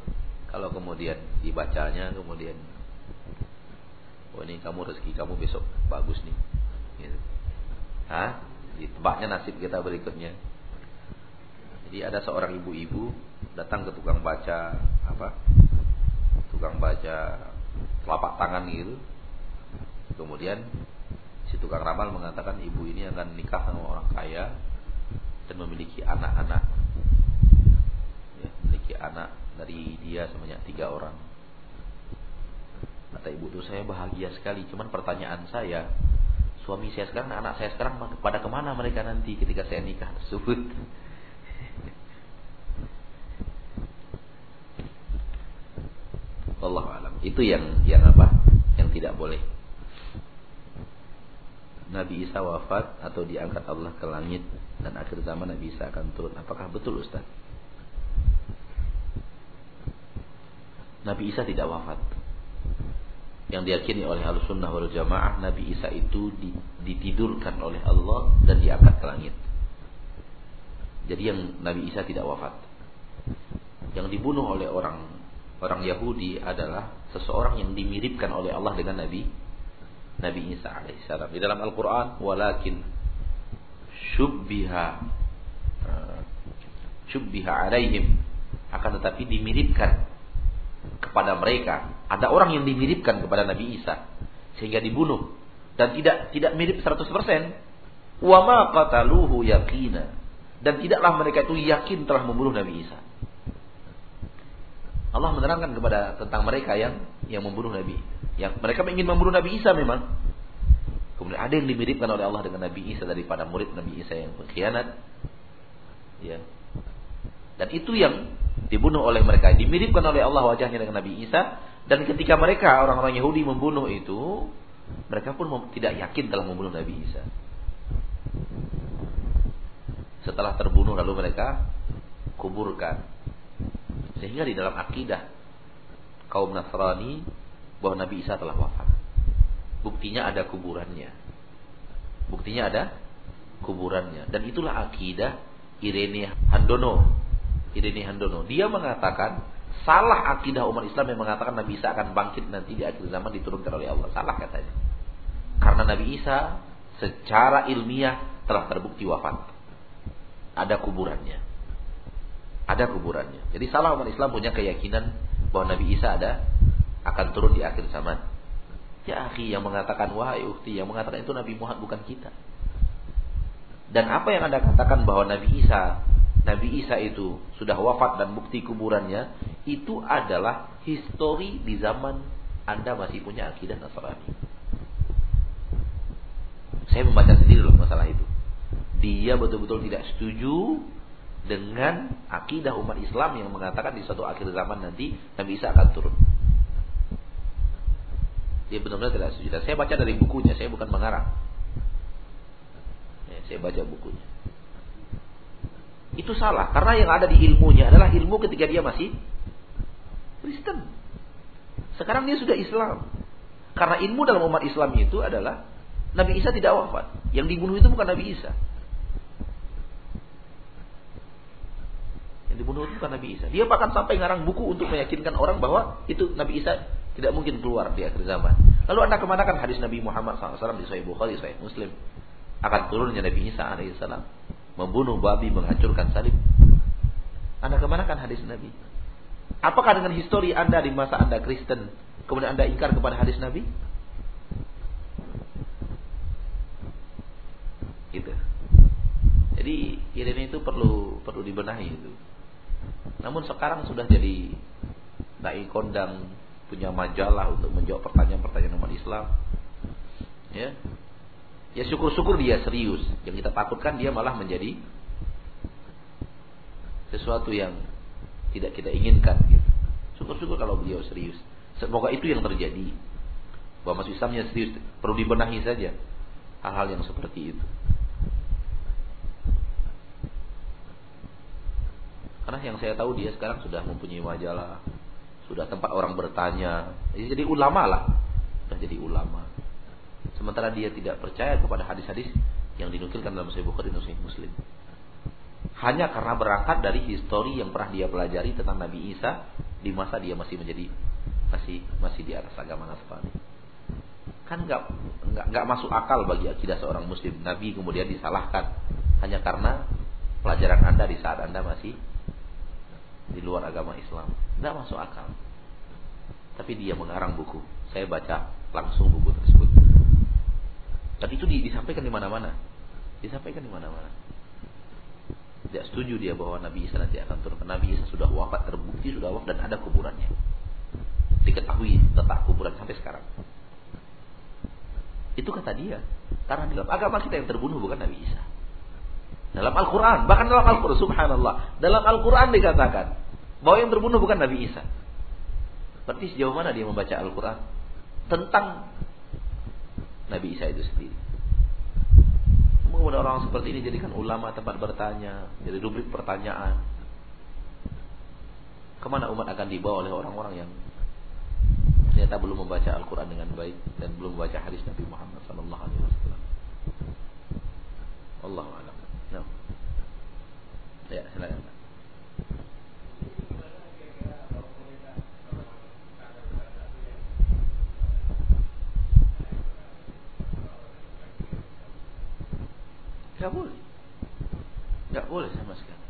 kalau kemudian dibacanya kemudian oh ini kamu rezeki kamu besok bagus nih. Gitu. Hah? ditebaknya nasib kita berikutnya. Jadi ada seorang ibu-ibu datang ke tukang baca apa? Tukang baca telapak tangan gitu. Kemudian Si tukang ramal mengatakan ibu ini akan nikah sama orang kaya dan memiliki anak-anak. Ya, memiliki anak dari dia sebanyak tiga orang. Kata ibu itu saya bahagia sekali. Cuman pertanyaan saya, suami saya sekarang, anak saya sekarang pada ke mana mereka nanti ketika saya nikah tersebut? Allah alam. Itu yang yang apa? Yang tidak boleh. Nabi Isa wafat atau diangkat Allah ke langit dan akhir zaman Nabi Isa akan turun. Apakah betul Ustaz? Nabi Isa tidak wafat. Yang diyakini oleh Ahlussunnah wal Jamaah Nabi Isa itu ditidurkan oleh Allah dan diangkat ke langit. Jadi yang Nabi Isa tidak wafat. Yang dibunuh oleh orang orang Yahudi adalah seseorang yang dimiripkan oleh Allah dengan Nabi Nabi Isa alaihissalam. Di dalam Al-Quran, walakin syubbiha uh, syubbiha alaihim akan tetapi dimiripkan kepada mereka Ada orang yang dimiripkan kepada Nabi Isa sehingga dibunuh dan tidak tidak mirip 100%. Wa ma qataluhu yaqina. Dan tidaklah mereka itu yakin telah membunuh Nabi Isa. Allah menerangkan kepada tentang mereka yang yang membunuh Nabi. Yang mereka ingin membunuh Nabi Isa memang. Kemudian ada yang dimiripkan oleh Allah dengan Nabi Isa daripada murid Nabi Isa yang berkhianat. Ya. Dan itu yang dibunuh oleh mereka. Dimiripkan oleh Allah wajahnya dengan Nabi Isa. Dan ketika mereka orang-orang Yahudi membunuh itu, mereka pun tidak yakin telah membunuh Nabi Isa. Setelah terbunuh lalu mereka kuburkan. Sehingga di dalam akidah kaum Nasrani bahwa Nabi Isa telah wafat. Buktinya ada kuburannya. Buktinya ada kuburannya. Dan itulah akidah Irene Handono. Irene Handono. Dia mengatakan salah akidah umat Islam yang mengatakan Nabi Isa akan bangkit nanti di akhir zaman diturunkan oleh Allah. Salah katanya. Karena Nabi Isa secara ilmiah telah terbukti wafat. Ada kuburannya. Ada kuburannya. Jadi salah umat Islam punya keyakinan bahwa Nabi Isa ada akan turun di akhir zaman. Ya akhi yang mengatakan wahai ukti yang mengatakan itu Nabi Muhammad bukan kita. Dan apa yang Anda katakan bahwa Nabi Isa Nabi Isa itu sudah wafat dan bukti kuburannya itu adalah histori di zaman Anda masih punya akidah Nasrani. Saya membaca sendiri loh masalah itu. Dia betul-betul tidak setuju dengan akidah umat Islam yang mengatakan di suatu akhir zaman nanti Nabi Isa akan turun. Dia benar-benar tidak setuju. Dan saya baca dari bukunya, saya bukan mengarang. Ya, saya baca bukunya. Itu salah karena yang ada di ilmunya adalah ilmu ketika dia masih Kristen. Sekarang dia sudah Islam. Karena ilmu dalam umat Islam itu adalah Nabi Isa tidak wafat. Yang dibunuh itu bukan Nabi Isa. Yang dibunuh itu bukan Nabi Isa. Dia bahkan sampai ngarang buku untuk meyakinkan orang bahwa itu Nabi Isa tidak mungkin keluar di akhir zaman. Lalu anda kemanakan hadis Nabi Muhammad SAW di Sahih Bukhari, Sahih Muslim akan turunnya Nabi Isa alaihissalam membunuh babi, menghancurkan salib. Anda kemanakan hadis Nabi? Apakah dengan histori Anda di masa Anda Kristen, kemudian Anda ingkar kepada hadis Nabi? Gitu. Jadi ini itu perlu perlu dibenahi itu. Namun sekarang sudah jadi dai kondang punya majalah untuk menjawab pertanyaan-pertanyaan umat Islam. Ya. Ya syukur-syukur dia serius. Yang kita takutkan dia malah menjadi sesuatu yang tidak kita inginkan gitu. Syukur-syukur kalau beliau serius. Semoga itu yang terjadi. Bahwa masuk Islamnya serius, perlu dibenahi saja hal-hal yang seperti itu. Karena yang saya tahu dia sekarang sudah mempunyai majalah, sudah tempat orang bertanya, jadi ulama lah, sudah jadi ulama. Sementara dia tidak percaya kepada hadis-hadis yang dinukilkan dalam Sahih Bukhari dan Sahih Muslim. Hanya karena berangkat dari histori yang pernah dia pelajari tentang Nabi Isa di masa dia masih menjadi masih masih di atas agama Nasrani. Kan nggak nggak nggak masuk akal bagi akidah seorang Muslim. Nabi kemudian disalahkan hanya karena pelajaran anda di saat anda masih di luar agama Islam. Tidak masuk akal. Tapi dia mengarang buku. Saya baca langsung buku tersebut. Dan itu disampaikan di mana-mana. Disampaikan di mana-mana. Tidak setuju dia bahwa Nabi Isa nanti akan turun. Nabi Isa sudah wafat, terbukti sudah wafat dan ada kuburannya. Diketahui tetap kuburan sampai sekarang. Itu kata dia. Karena dalam agama kita yang terbunuh bukan Nabi Isa. Dalam Al-Quran, bahkan dalam Al-Quran, subhanallah. Dalam Al-Quran dikatakan bahwa yang terbunuh bukan Nabi Isa. Berarti sejauh mana dia membaca Al-Quran tentang Nabi Isa itu sendiri. Kemudian orang seperti ini jadikan ulama tempat bertanya, jadi rubrik pertanyaan. Ke mana umat akan dibawa oleh orang-orang yang ternyata belum membaca Al-Quran dengan baik dan belum membaca hadis Nabi Muhammad SAW. Allah a'lam. No. Ya, silakan. Gak boleh. Gak boleh sama sekali.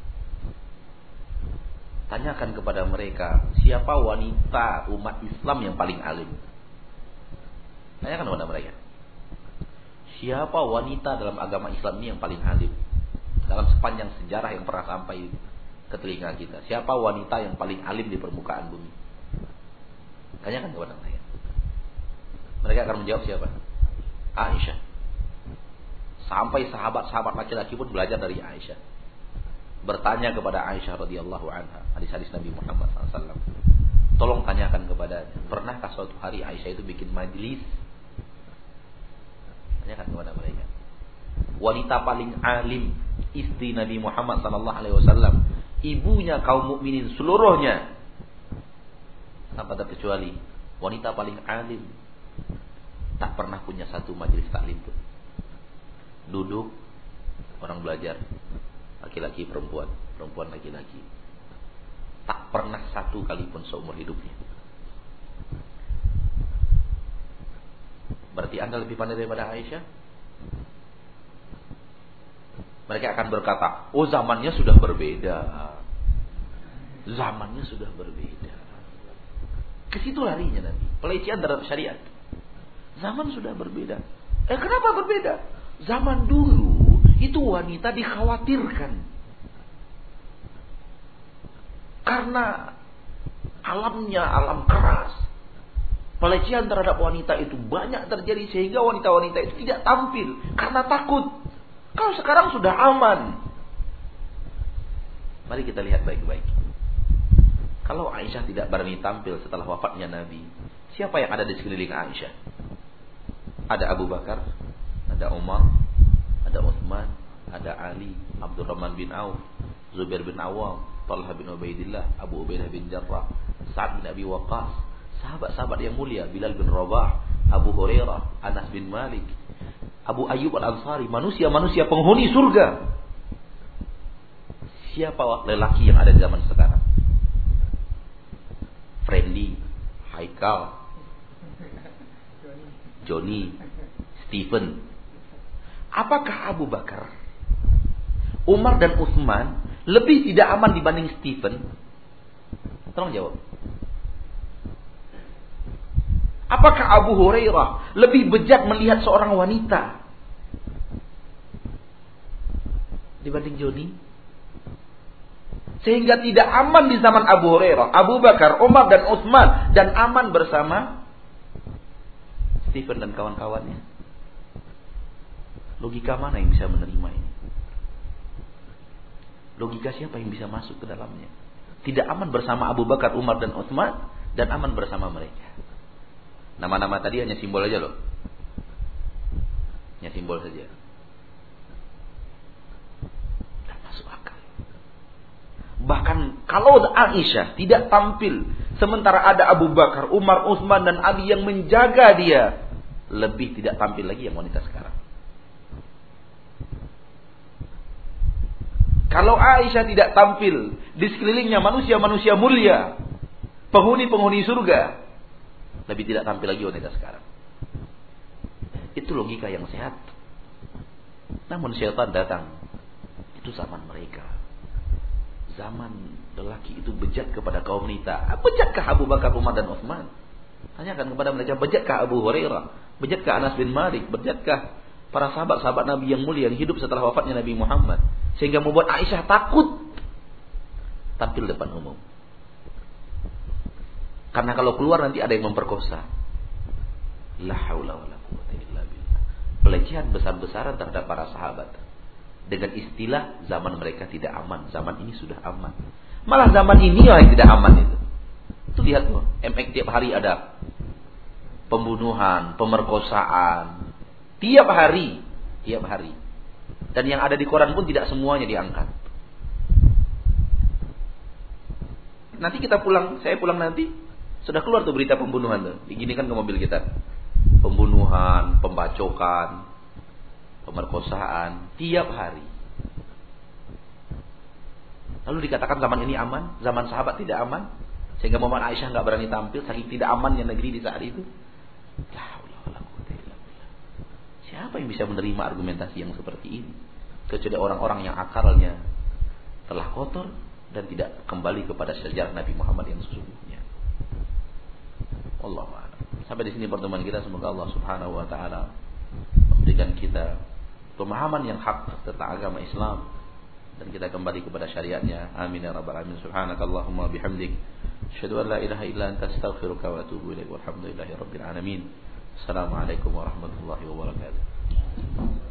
Tanyakan kepada mereka, siapa wanita umat Islam yang paling alim? Tanyakan kepada mereka. Siapa wanita dalam agama Islam ini yang paling alim? Dalam sepanjang sejarah yang pernah sampai ke telinga kita. Siapa wanita yang paling alim di permukaan bumi? Tanyakan kepada mereka. Mereka akan menjawab siapa? Aisyah. Sampai sahabat-sahabat laki-laki pun belajar dari Aisyah. Bertanya kepada Aisyah radhiyallahu anha, hadis-hadis Nabi Muhammad SAW. Tolong tanyakan kepadanya, pernahkah suatu hari Aisyah itu bikin majlis? Tanyakan kepada mereka. Wanita paling alim istri Nabi Muhammad sallallahu alaihi wasallam, ibunya kaum mukminin seluruhnya. Tanpa terkecuali wanita paling alim. Tak pernah punya satu majelis taklim pun. Duduk orang belajar laki-laki perempuan perempuan laki-laki. Tak pernah satu kali pun seumur hidupnya. Berarti anda lebih pandai daripada Aisyah mereka akan berkata oh zamannya sudah berbeda zamannya sudah berbeda ke situ larinya nanti pelecehan terhadap syariat zaman sudah berbeda eh kenapa berbeda Zaman dulu itu wanita dikhawatirkan. Karena alamnya alam keras. Pelecehan terhadap wanita itu banyak terjadi sehingga wanita-wanita itu tidak tampil karena takut. Kalau sekarang sudah aman. Mari kita lihat baik-baik. Kalau Aisyah tidak berani tampil setelah wafatnya Nabi, siapa yang ada di sekeliling Aisyah? Ada Abu Bakar, ada Umar, ada Uthman, ada Ali, Abdurrahman bin Auf, Zubair bin Awam, Talha bin Ubaidillah, Abu Ubaidah bin Jarrah, Sa'ad bin Abi Waqqas, sahabat-sahabat yang mulia, Bilal bin Rabah, Abu Hurairah, Anas bin Malik, Abu Ayyub Al-Ansari, manusia-manusia penghuni surga. Siapa lelaki yang ada di zaman sekarang? Friendly, Haikal, Johnny, Stephen, Apakah Abu Bakar, Umar dan Utsman lebih tidak aman dibanding Stephen? Tolong jawab. Apakah Abu Hurairah lebih bejat melihat seorang wanita dibanding Joni? Sehingga tidak aman di zaman Abu Hurairah, Abu Bakar, Umar dan Utsman dan aman bersama Stephen dan kawan-kawannya. Logika mana yang bisa menerima ini? Logika siapa yang bisa masuk ke dalamnya? Tidak aman bersama Abu Bakar, Umar dan Utsman dan aman bersama mereka. Nama-nama tadi hanya simbol aja loh. Hanya simbol saja. Masuk akal. Bahkan kalau Aisyah tidak tampil sementara ada Abu Bakar, Umar, Utsman dan Ali yang menjaga dia, lebih tidak tampil lagi yang wanita sekarang. Kalau Aisyah tidak tampil di sekelilingnya manusia-manusia mulia, penghuni-penghuni surga, lebih tidak tampil lagi wanita sekarang. Itu logika yang sehat. Namun syaitan datang. Itu zaman mereka. Zaman lelaki itu bejat kepada kaum wanita. Bejatkah Abu Bakar, Umar dan Uthman? Tanyakan kepada mereka, bejatkah Abu Hurairah? Bejatkah Anas bin Malik? Bejatkah para sahabat-sahabat Nabi yang mulia yang hidup setelah wafatnya Nabi Muhammad? Sehingga membuat Aisyah takut tampil depan umum. Karena kalau keluar nanti ada yang memperkosa. La haula wala quwwata illa billah. Pelecehan besar-besaran terhadap para sahabat. Dengan istilah zaman mereka tidak aman, zaman ini sudah aman. Malah zaman ini yang tidak aman itu. Itu lihat tuh, MX tiap hari ada pembunuhan, pemerkosaan. Tiap hari, tiap hari. Dan yang ada di koran pun tidak semuanya diangkat. Nanti kita pulang, saya pulang nanti, sudah keluar tuh berita pembunuhan tuh. Diginikan ke mobil kita. Pembunuhan, pembacokan, pemerkosaan, tiap hari. Lalu dikatakan zaman ini aman, zaman sahabat tidak aman, sehingga Muhammad Aisyah nggak berani tampil, saking tidak amannya negeri di saat itu. Siapa yang bisa menerima argumentasi yang seperti ini? Kecuali orang-orang yang akalnya telah kotor dan tidak kembali kepada sejarah Nabi Muhammad yang sesungguhnya. Allah Sampai di sini pertemuan kita semoga Allah Subhanahu wa taala memberikan kita pemahaman yang hak tentang agama Islam dan kita kembali kepada syariatnya. Amin ya rabbal alamin. Subhanakallahumma bihamdik asyhadu an la ilaha illa anta astaghfiruka wa atubu ilaik. Walhamdulillahi rabbil alamin. Assalamualaikum warahmatullahi wabarakatuh.